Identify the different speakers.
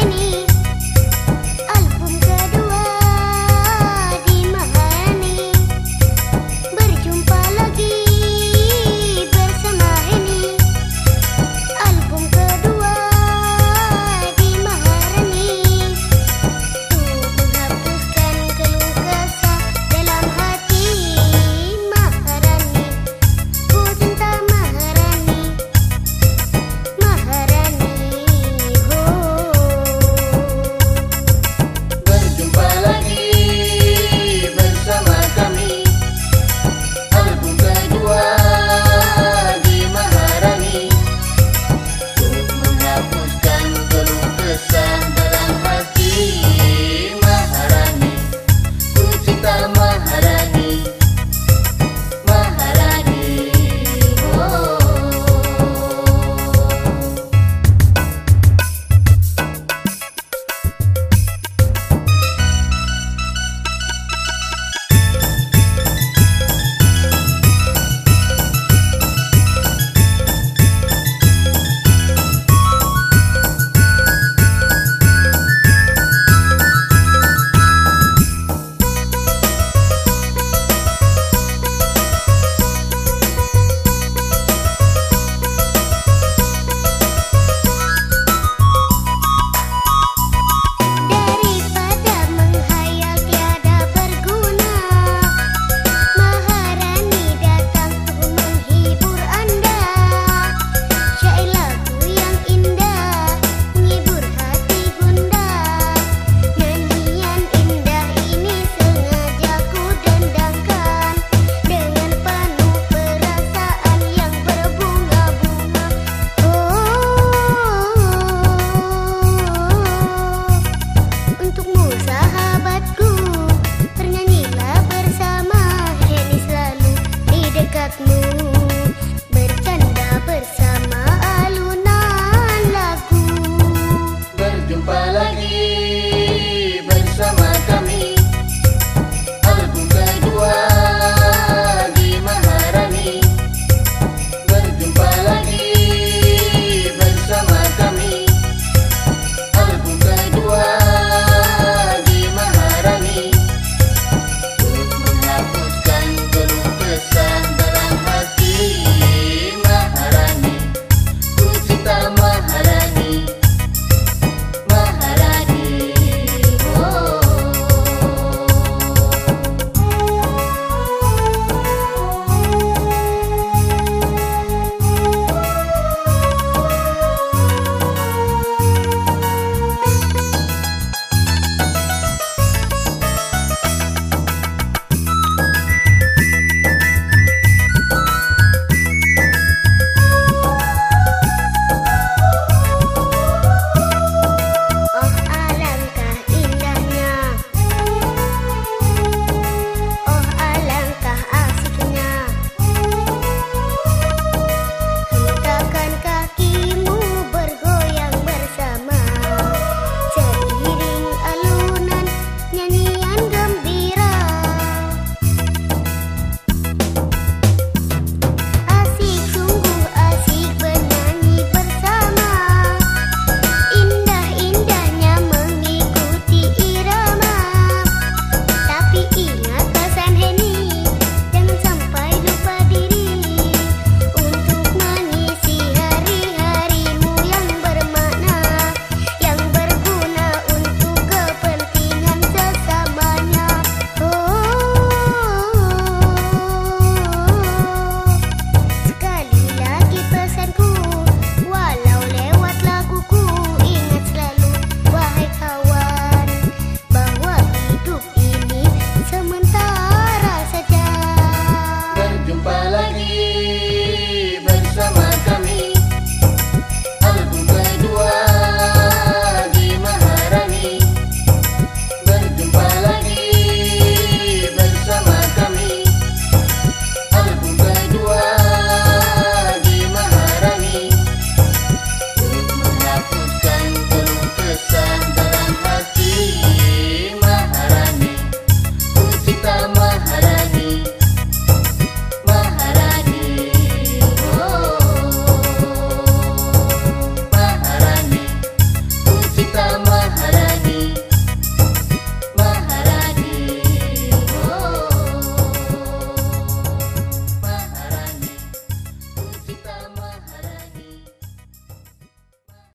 Speaker 1: any.